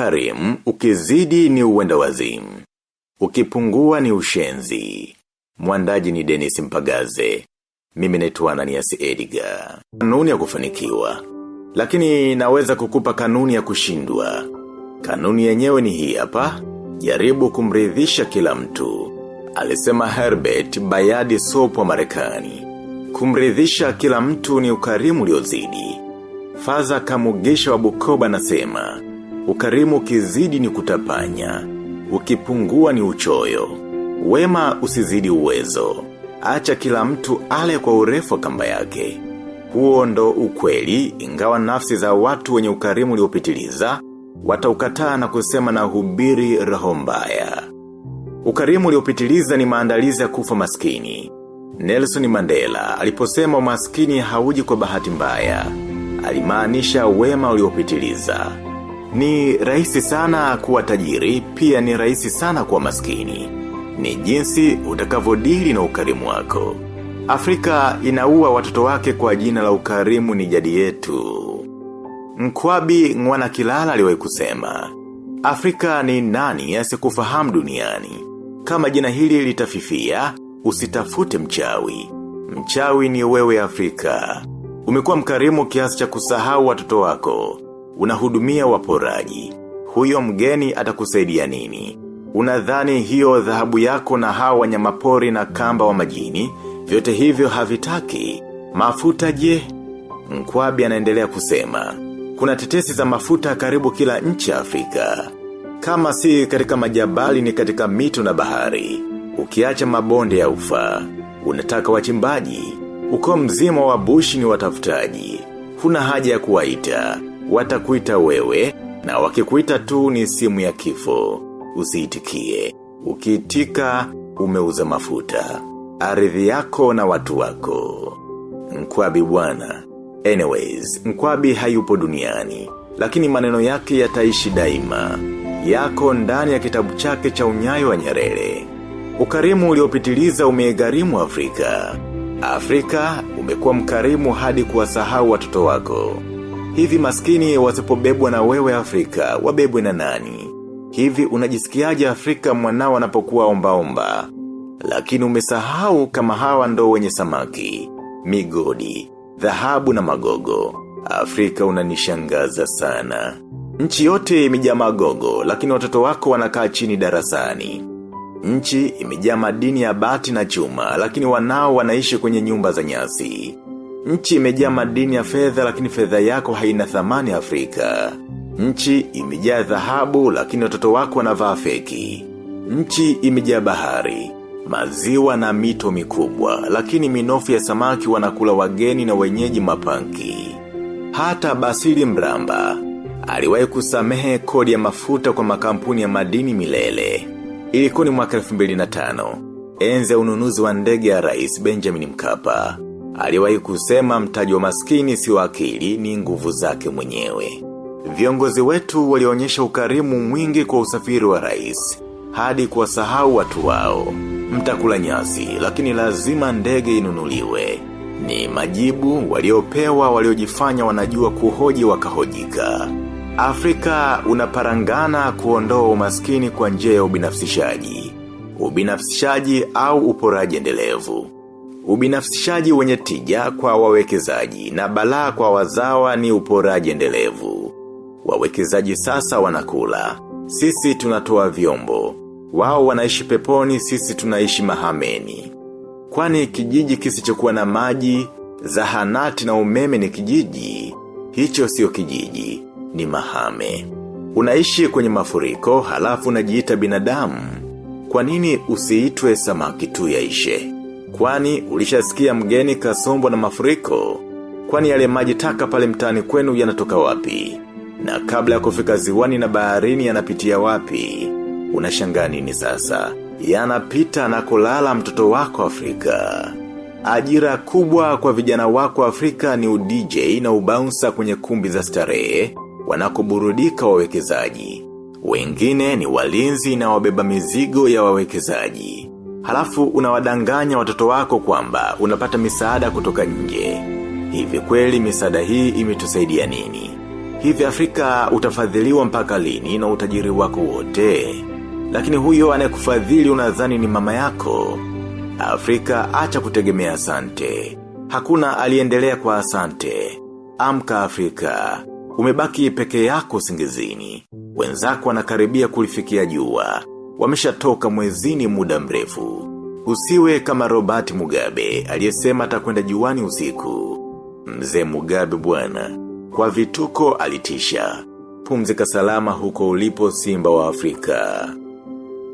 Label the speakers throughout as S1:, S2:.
S1: Ukarimu, ukizidi ni uwenda wazimu. Ukipungua ni ushenzi. Mwandaji ni Dennis Mpagaze. Mimi naitwa Ananias Edgar. Kanuni ya kufanikiwa. Lakini naweza kukupa kanuni ya kushindwa. Kanuni yenyewe ni hii hapa. Jaribu kumridhisha kila mtu. Alisema Herbert Bayadi Soap wa Marekani. Kumridhisha kila mtu ni ukarimu uliozidi. Faza Kamugisha wa Bukoba nasema. Ukarimu ukizidi ni kutapanya. Ukipungua ni uchoyo. Wema usizidi uwezo. Acha kila mtu ale kwa urefu kamba yake. Huo ndo ukweli ingawa nafsi za watu wenye ukarimu uliopitiliza wataukataa na kusema na hubiri roho mbaya. Ukarimu uliopitiliza ni maandalizi ya kufa maskini. Nelson Mandela aliposema umaskini hauji kwa bahati mbaya. Alimaanisha wema uliopitiliza. Ni rahisi sana kuwa tajiri, pia ni rahisi sana kuwa maskini. Ni jinsi utakavodili na ukarimu wako. Afrika inaua watoto wake kwa jina la ukarimu ni jadi yetu. Mkwabi ngwana kilala aliwahi kusema. Afrika ni nani asikufahamu duniani. Kama jina hili litafifia, usitafute mchawi. Mchawi ni wewe Afrika. Umekuwa mkarimu kiasi cha kusahau watoto wako. Unahudumia waporaji. Huyo mgeni atakusaidia nini? Unadhani hiyo dhahabu yako na hawa wanyamapori na kamba wa majini, vyote hivyo havitaki. Mafuta je? Mkwabi anaendelea kusema. Kuna tetesi za mafuta karibu kila nchi Afrika. Kama si katika majabali ni katika mito na bahari. Ukiacha mabonde ya ufa. Unataka wachimbaji. Uko mzima wa bushi ni watafutaji. Huna haja ya kuwaita. Watakuita wewe. Na wakikuita tu ni simu ya kifo. Usiitikie. Ukiitika umeuza mafuta. Ardhi yako na watu wako. Mkwabi bwana. Anyways, mkwabi hayupo duniani. Lakini maneno yake yataishi daima. Yako ndani ya kitabu chake cha unyayo wa nyerere. Ukarimu uliopitiliza umegharimu Afrika. Afrika umekuwa mkarimu hadi kuwasahau watoto wako. Hivi maskini wasipobebwa na wewe Afrika, wabebwe na nani? Hivi unajisikiaje Afrika mwanao anapokuwa omba omba. Lakini umesahau kama hawa ndo wenye samaki, migodi, dhahabu na magogo. Afrika unanishangaza sana. Nchi yote imejaa magogo, lakini watoto wako wanakaa chini darasani. Nchi imejaa madini ya bati na chuma, lakini wanao wanaishi kwenye nyumba za nyasi. Nchi imejaa madini ya fedha, lakini fedha yako haina thamani Afrika. Nchi imejaa dhahabu, lakini watoto wako wanavaa feki. Nchi imejaa bahari, maziwa na mito mikubwa, lakini minofu ya samaki wanakula wageni na wenyeji mapanki. Hata Basili Mramba, aliwahi kusamehe kodi ya mafuta kwa makampuni ya madini milele. Ilikuwa ni mwaka 2005. enze ya ununuzi wa ndege ya rais Benjamin Mkapa. Aliwahi kusema mtaji wa maskini si akili ni nguvu zake mwenyewe. Viongozi wetu walionyesha ukarimu mwingi kwa usafiri wa rais. Hadi kuwasahau watu wao. Mtakula nyasi, lakini lazima ndege inunuliwe. Ni majibu waliopewa waliojifanya wanajua kuhoji wakahojika. Afrika unaparangana kuondoa umaskini kwa njia ya ubinafsishaji. Ubinafsishaji au uporaji endelevu. Ubinafsishaji wenye tija kwa wawekezaji na balaa kwa wazawa ni uporaji endelevu. Wawekezaji sasa wanakula. Sisi tunatoa vyombo. Wao wanaishi peponi sisi tunaishi mahameni. Kwani kijiji kisichokuwa na maji, zahanati na umeme ni kijiji. Hicho sio kijiji, ni mahame. Unaishi kwenye mafuriko halafu unajiita binadamu. Kwa nini usiitwe samaki tu yaishe? Kwani ulishasikia mgeni kasombwa na mafuriko? Kwani yale maji taka pale mtaani kwenu yanatoka wapi? Na kabla ya kufika ziwani na baharini yanapitia wapi? Unashangaa nini sasa? Yanapita na kulala mtoto wako Afrika. Ajira kubwa kwa vijana wako Afrika ni udj na ubaunsa kwenye kumbi za starehe, wanakoburudika wawekezaji. Wengine ni walinzi na wabeba mizigo ya wawekezaji. Halafu unawadanganya watoto wako kwamba unapata misaada kutoka nje. Hivi kweli misaada hii imetusaidia nini? Hivi Afrika utafadhiliwa mpaka lini na utajiri wako wote. Lakini huyo anayekufadhili unadhani ni mama yako. Afrika acha kutegemea asante. Hakuna aliendelea kwa asante. Amka Afrika. Umebaki peke yako singizini. Wenzako wanakaribia kulifikia jua. Wameshatoka mwezini muda mrefu. Usiwe kama Robert Mugabe aliyesema atakwenda juani usiku. Mzee Mugabe bwana Kwa vituko alitisha. Pumzika salama huko ulipo simba wa Afrika.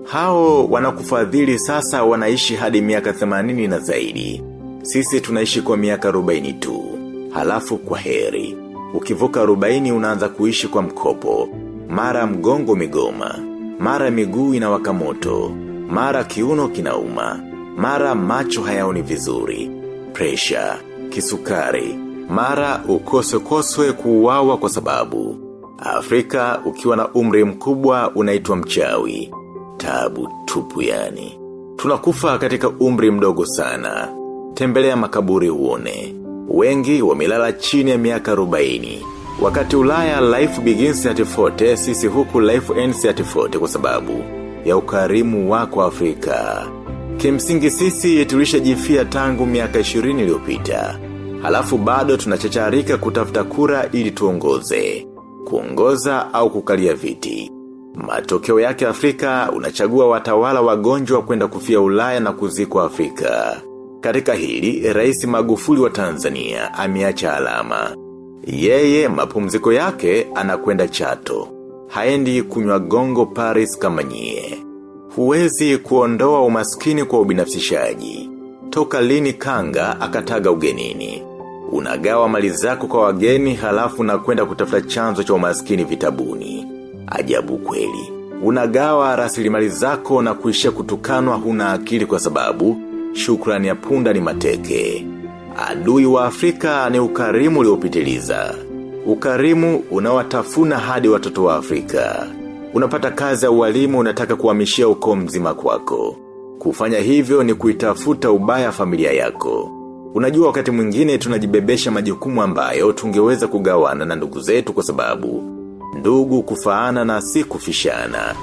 S1: Hao wanakufadhili sasa wanaishi hadi miaka 80 na zaidi. Sisi tunaishi kwa miaka 40 tu. Halafu kwa heri. Ukivuka 40 unaanza kuishi kwa mkopo. Mara mgongo migoma. Mara miguu inawaka moto. Mara kiuno kinauma. Mara macho hayaoni vizuri. Presha, kisukari. Mara ukose koswe kuuawa kwa sababu. Afrika ukiwa na umri mkubwa unaitwa mchawi. Tabu tupu yani. Tunakufa katika umri mdogo sana. Tembelea makaburi uone. Wengi wamelala chini ya miaka 40. Wakati ulaya life begins at 40, sisi huku life ends at 40 kwa sababu ya ukarimu wako Afrika. Kimsingi sisi tulisha jifia tangu miaka 20 iliyopita. Halafu bado tunachacharika kutafuta kura ili tuongoze. Kuongoza au kukalia viti. Matokeo yake Afrika unachagua watawala wagonjwa kwenda kufia ulaya na kuzikwa Afrika. Katika hili, rais magufuli wa Tanzania ameacha alama. Yeye mapumziko yake anakwenda chato. Haendi kunywa gongo Paris kama nyie. Huwezi kuondoa umaskini kwa ubinafsishaji. Toka lini kanga akataga ugenini. Unagawa mali zako kwa wageni halafu na kwenda kutafuta chanzo cha umaskini vitabuni. Ajabu kweli. Unagawa rasilimali zako na kuishia kutukanwa huna akili kwa sababu shukrani ya punda ni mateke. Adui wa Afrika ni ukarimu uliopitiliza. Ukarimu unawatafuna hadi watoto wa Afrika. Unapata kazi ya ualimu unataka kuhamishia uko mzima kwako. Kufanya hivyo ni kuitafuta ubaya familia yako. Unajua wakati mwingine tunajibebesha majukumu ambayo tungeweza kugawana na ndugu zetu kwa sababu ndugu kufaana na si kufishana.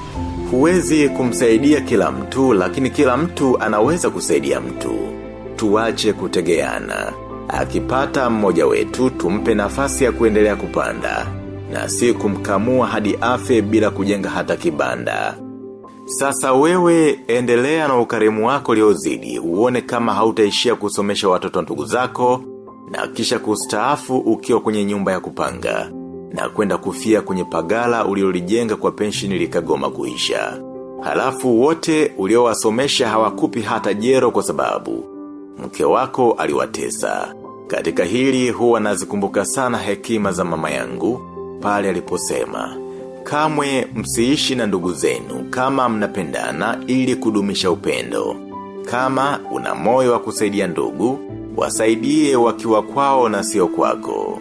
S1: Huwezi kumsaidia kila mtu lakini kila mtu anaweza kusaidia mtu. Tuwache kutegeana. Akipata mmoja wetu tumpe nafasi ya kuendelea kupanda. Na si kumkamua hadi afe bila kujenga hata kibanda. Sasa wewe endelea na ukarimu wako liozidi uone kama hautaishia kusomesha watoto ndugu zako na kisha kustaafu ukiwa kwenye nyumba ya kupanga na kwenda kufia kwenye pagala uliolijenga kwa penshini likagoma kuisha. Halafu wote uliowasomesha hawakupi hata jero kwa sababu mke wako aliwatesa. Katika hili huwa nazikumbuka sana hekima za mama yangu pale aliposema kamwe msiishi na ndugu zenu kama mnapendana ili kudumisha upendo. Kama una moyo wa kusaidia ndugu, wasaidie wakiwa kwao na sio kwako.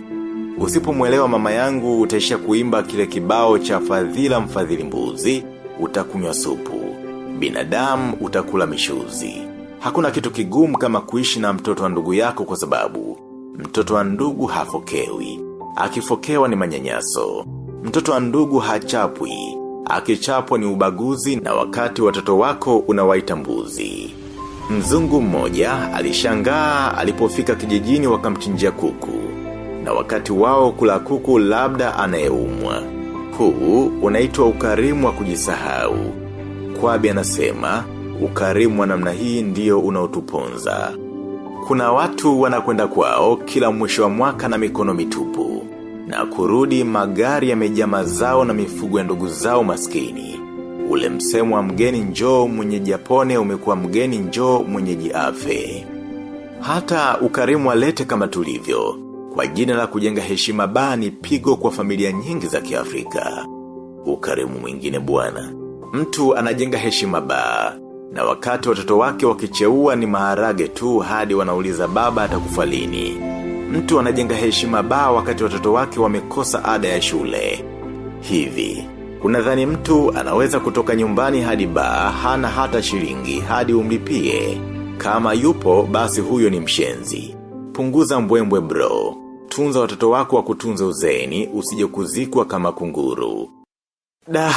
S1: Usipomwelewa mama yangu utaisha kuimba kile kibao cha fadhila mfadhili mbuzi, utakunywa supu. Binadamu utakula mishuzi. Hakuna kitu kigumu kama kuishi na mtoto wa ndugu yako kwa sababu mtoto wa ndugu hafokewi. Akifokewa ni manyanyaso. Mtoto wa ndugu hachapwi. Akichapwa ni ubaguzi na wakati watoto wako unawaita mbuzi. Mzungu mmoja alishangaa alipofika kijijini wakamchinjia kuku. Na wakati wao kula kuku labda anayeumwa. Huu unaitwa ukarimu wa kujisahau. Kwabi anasema, ukarimu wa namna hii ndio unaotuponza. Kuna watu wanakwenda kwao kila mwisho wa mwaka na mikono mitupu. Na kurudi magari yamejaa mazao na mifugo ya ndugu zao maskini. Ule msemo wa mgeni njoo mwenye japone umekuwa mgeni njoo mwenye jiafe. Hata ukarimu walete kama tulivyo. Kwa jina la kujenga heshima bani pigo kwa familia nyingi za kiafrika. Ukarimu mwingine bwana. Mtu anajenga heshima baa. Na wakati watoto wake wakicheua ni maharage tu hadi wanauliza baba atakufalini. Mtu anajenga heshima baa wakati watoto wake wamekosa ada ya shule. Hivi, unadhani mtu anaweza kutoka nyumbani hadi baa hana hata shilingi hadi umlipie. Kama yupo basi huyo ni mshenzi. Punguza mbwembwe bro. tunza watoto wako wa kutunza uzeni usije kuzikwa kama kunguru. Da,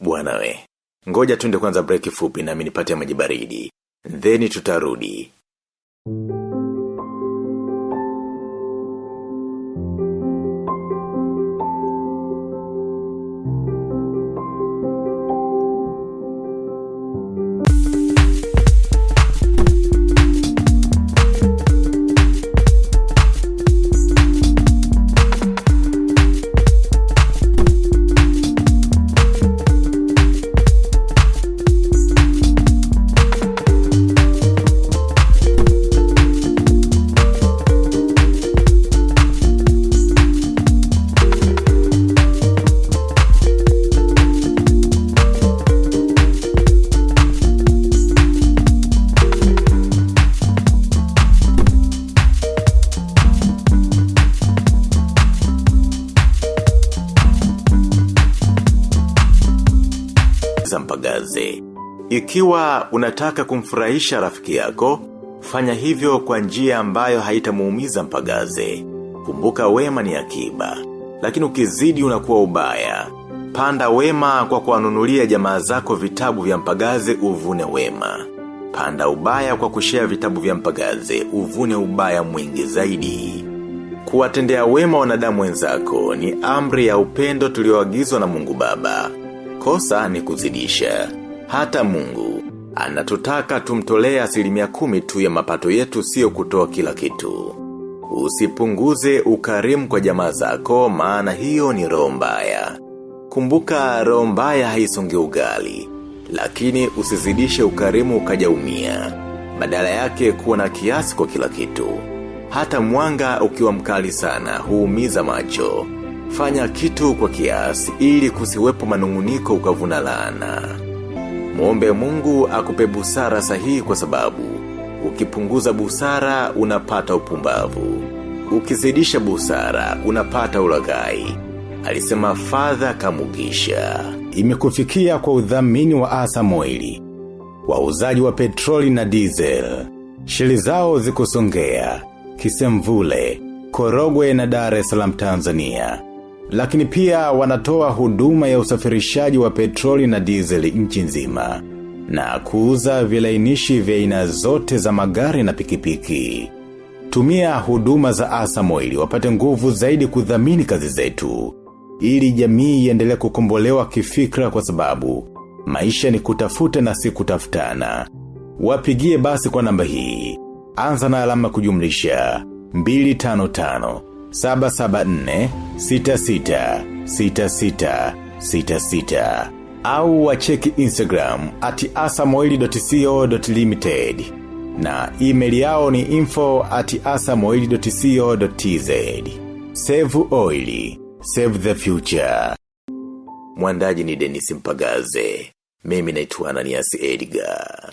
S1: bwana we. Ngoja tunde kwanza break fupi na nipate maji baridi. Thank tutarudi. Za mpagaze. Ikiwa unataka kumfurahisha rafiki yako, fanya hivyo kwa njia ambayo haitamuumiza mpagaze. Kumbuka wema ni akiba, lakini ukizidi unakuwa ubaya. Panda wema kwa kuwanunulia jamaa zako vitabu vya mpagaze uvune wema. Panda ubaya kwa kushare vitabu vya mpagaze uvune ubaya mwingi zaidi. Kuwatendea wema wanadamu wenzako ni amri ya upendo tulioagizwa na mungu baba. Kosa ni kuzidisha. Hata mungu, anatutaka tumtolee asilimia kumi tu ya mapato yetu sio kutoa kila kitu. Usipunguze ukarimu kwa jamaa zako maana hiyo ni roho mbaya. Kumbuka roho mbaya haisongi ugali, lakini usizidishe ukarimu ukajaumia. Badala yake kuwa na kiasi kwa kila kitu. Hata mwanga ukiwa mkali sana huumiza macho. Fanya kitu kwa kiasi ili kusiwepo manunguniko ukavuna laana. Muombe mungu akupe busara sahihi kwa sababu, ukipunguza busara unapata upumbavu. Ukizidisha busara unapata ulagai. Alisema fadha kamugisha. Imekufikia kwa udhamini wa asa moili. Wauzaji wa petroli na diesel. Shili zao zikusongea. Kisemvule, Korogwe na Dar es Salaam Tanzania. Lakini pia wanatoa huduma ya usafirishaji wa petroli na dizeli nchi nzima. Na kuuza vilainishi vya aina zote za magari na pikipiki. Tumia huduma za asamoili wapate nguvu zaidi kudhamini kazi zetu. Ili jamii iendelee kukombolewa kifikra kwa sababu, maisha ni kutafuta na si kutafutana. Wapigie basi kwa namba hii. Anza na alama kujumlisha 255 774 66 66 66 au wacheki Instagram at asamoili.co.limited na email yao ni info at asamoili.co.tz Save oili, save the future. Mwandaji ni Dennis Mpagaze. Mimi naitwa Ananias Edgar.